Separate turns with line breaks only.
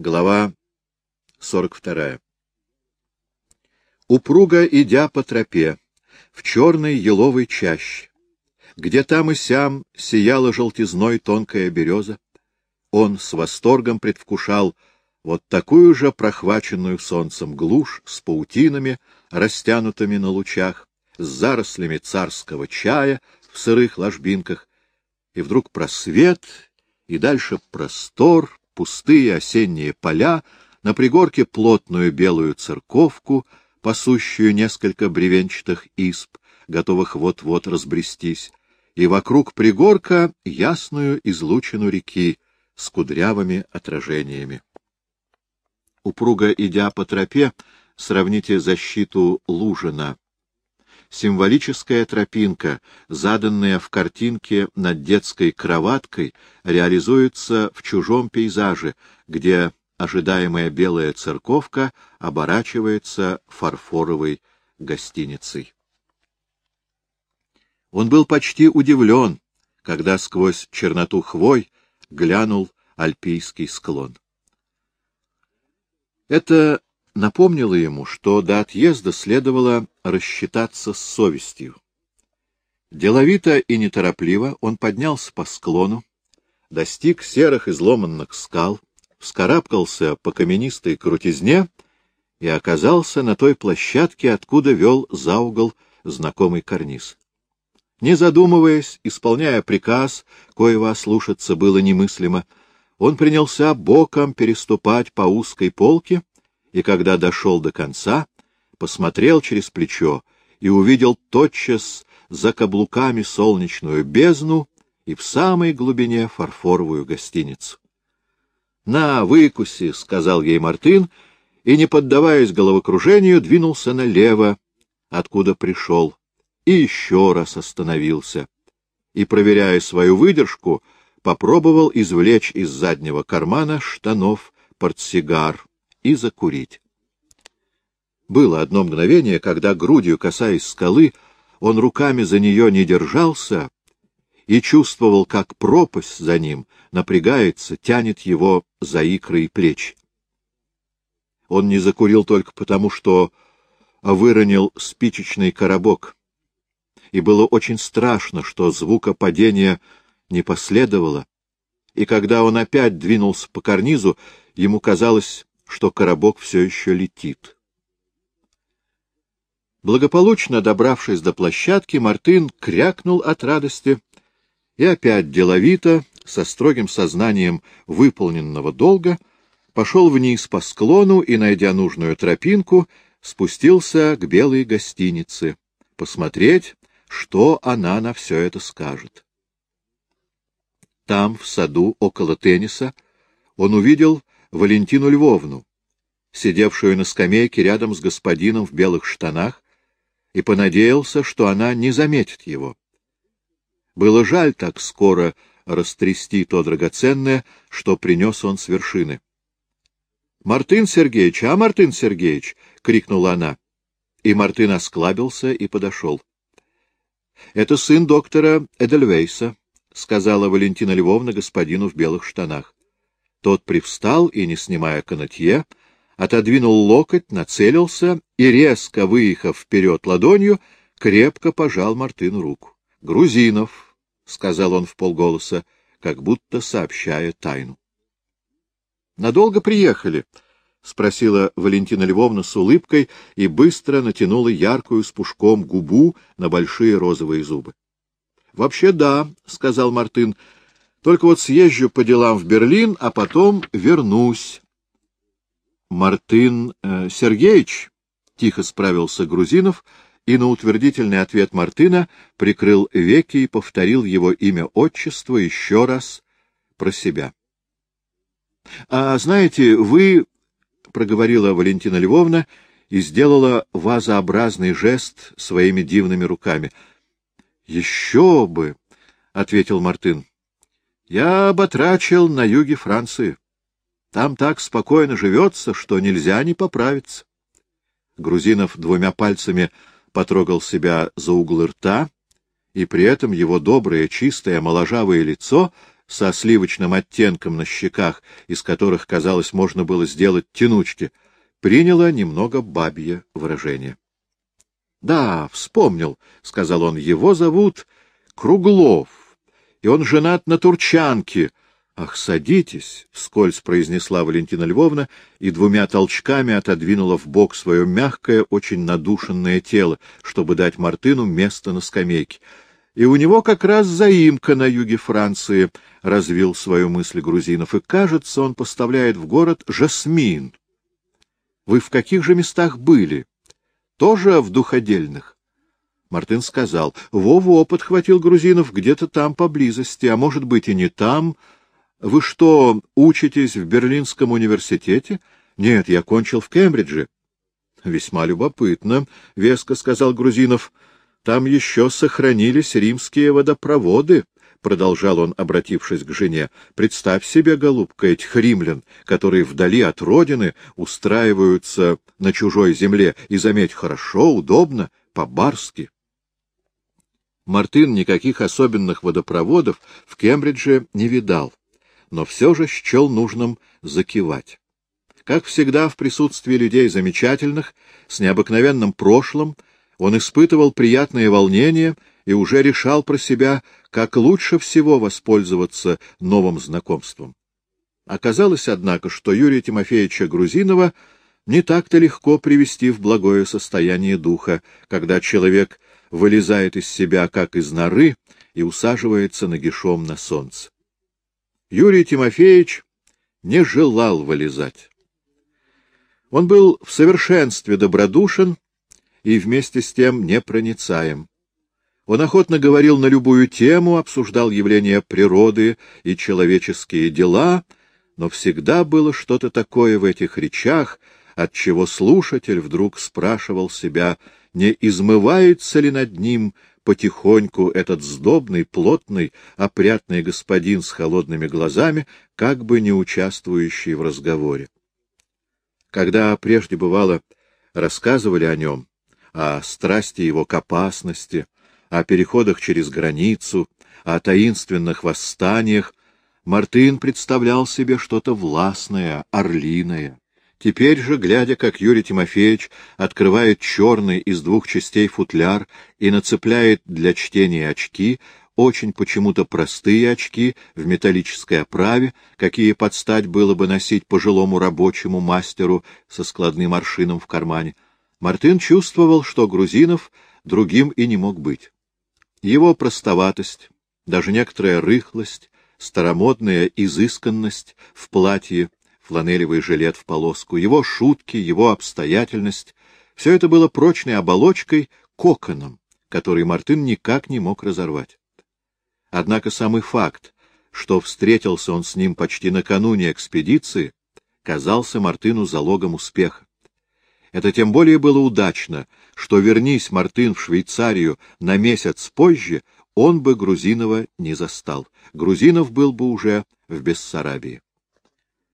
Глава 42. Упруго идя по тропе, в черной еловой чаще, где там и сям сияла желтизной тонкая береза, он с восторгом предвкушал вот такую же прохваченную солнцем глушь с паутинами, растянутыми на лучах, с зарослями царского чая в сырых ложбинках, и вдруг просвет, и дальше простор, пустые осенние поля, на пригорке плотную белую церковку, пасущую несколько бревенчатых исп, готовых вот-вот разбрестись, и вокруг пригорка ясную излучину реки с кудрявыми отражениями. Упруго идя по тропе, сравните защиту Лужина. Символическая тропинка, заданная в картинке над детской кроваткой, реализуется в чужом пейзаже, где ожидаемая белая церковка оборачивается фарфоровой гостиницей. Он был почти удивлен, когда сквозь черноту хвой глянул альпийский склон. Это напомнило ему, что до отъезда следовало рассчитаться с совестью. Деловито и неторопливо он поднялся по склону, достиг серых изломанных скал, вскарабкался по каменистой крутизне и оказался на той площадке, откуда вел за угол знакомый карниз. Не задумываясь, исполняя приказ, коего ослушаться было немыслимо, он принялся боком переступать по узкой полке, и когда дошел до конца, посмотрел через плечо и увидел тотчас за каблуками солнечную бездну и в самой глубине фарфоровую гостиницу. — На, выкуси, — сказал ей Мартын, и, не поддаваясь головокружению, двинулся налево, откуда пришел, и еще раз остановился. И, проверяя свою выдержку, попробовал извлечь из заднего кармана штанов портсигар и закурить. Было одно мгновение, когда, грудью касаясь скалы, он руками за нее не держался и чувствовал, как пропасть за ним напрягается, тянет его за икры и плечи. Он не закурил только потому, что выронил спичечный коробок, и было очень страшно, что звука падения не последовало, и когда он опять двинулся по карнизу, ему казалось, что коробок все еще летит. Благополучно добравшись до площадки, Мартын крякнул от радости и опять деловито, со строгим сознанием выполненного долга, пошел вниз по склону и, найдя нужную тропинку, спустился к белой гостинице, посмотреть, что она на все это скажет. Там, в саду, около тенниса, он увидел Валентину Львовну, сидевшую на скамейке рядом с господином в белых штанах, и понадеялся, что она не заметит его. Было жаль так скоро растрясти то драгоценное, что принес он с вершины. — Мартын Сергеевич, а, Мартын Сергеевич! — крикнула она. И Мартын осклабился и подошел. — Это сын доктора Эдельвейса, — сказала Валентина Львовна господину в белых штанах. Тот привстал и, не снимая канатье, отодвинул локоть, нацелился и, резко выехав вперед ладонью, крепко пожал Мартыну руку. — Грузинов, — сказал он в полголоса, как будто сообщая тайну. — Надолго приехали? — спросила Валентина Львовна с улыбкой и быстро натянула яркую с пушком губу на большие розовые зубы. — Вообще да, — сказал Мартын, — только вот съезжу по делам в Берлин, а потом вернусь. — Мартын э, Сергеевич, — тихо справился Грузинов, и на утвердительный ответ Мартына прикрыл веки и повторил его имя-отчество еще раз про себя. — А знаете, вы, — проговорила Валентина Львовна и сделала вазообразный жест своими дивными руками. — Еще бы! — ответил Мартын. — Я оботрачил на юге Франции. Там так спокойно живется, что нельзя не поправиться. Грузинов двумя пальцами потрогал себя за углы рта, и при этом его доброе, чистое, моложавое лицо со сливочным оттенком на щеках, из которых, казалось, можно было сделать тянучки, приняло немного бабье выражение. — Да, вспомнил, — сказал он, — его зовут Круглов, и он женат на турчанке. — Ах, садитесь, — вскользь произнесла Валентина Львовна и двумя толчками отодвинула в бок свое мягкое, очень надушенное тело, чтобы дать Мартыну место на скамейке. И у него как раз заимка на юге Франции, — развил свою мысль грузинов, — и, кажется, он поставляет в город жасмин. Вы в каких же местах были? Тоже в духодельных? Мартын сказал. Во-во, подхватил грузинов, где-то там поблизости, а может быть и не там. Вы что, учитесь в Берлинском университете? Нет, я кончил в Кембридже. Весьма любопытно, — веско сказал Грузинов. Там еще сохранились римские водопроводы, — продолжал он, обратившись к жене. — Представь себе, голубка, этих римлян, которые вдали от родины устраиваются на чужой земле, и, заметь, хорошо, удобно, по-барски. Мартын никаких особенных водопроводов в Кембридже не видал, но все же счел нужным закивать. Как всегда в присутствии людей замечательных, с необыкновенным прошлым, он испытывал приятное волнение и уже решал про себя, как лучше всего воспользоваться новым знакомством. Оказалось, однако, что Юрия Тимофеевича Грузинова не так-то легко привести в благое состояние духа, когда человек вылезает из себя, как из норы, и усаживается нагишом на солнце. Юрий Тимофеевич не желал вылезать. Он был в совершенстве добродушен и вместе с тем непроницаем. Он охотно говорил на любую тему, обсуждал явления природы и человеческие дела, но всегда было что-то такое в этих речах, от чего слушатель вдруг спрашивал себя, не измывается ли над ним потихоньку этот сдобный, плотный, опрятный господин с холодными глазами, как бы не участвующий в разговоре. Когда прежде бывало рассказывали о нем, о страсти его к опасности, о переходах через границу, о таинственных восстаниях, Мартын представлял себе что-то властное, орлиное. Теперь же, глядя, как Юрий Тимофеевич открывает черный из двух частей футляр и нацепляет для чтения очки, очень почему-то простые очки в металлической оправе, какие подстать было бы носить пожилому рабочему мастеру со складным аршином в кармане, Мартын чувствовал, что Грузинов другим и не мог быть. Его простоватость, даже некоторая рыхлость, старомодная изысканность в платье, фланелевый жилет в полоску, его шутки, его обстоятельность — все это было прочной оболочкой, коконом, который Мартын никак не мог разорвать. Однако самый факт, что встретился он с ним почти накануне экспедиции, казался Мартыну залогом успеха. Это тем более было удачно, что, вернись Мартын в Швейцарию на месяц позже, он бы Грузинова не застал. Грузинов был бы уже в Бессарабии.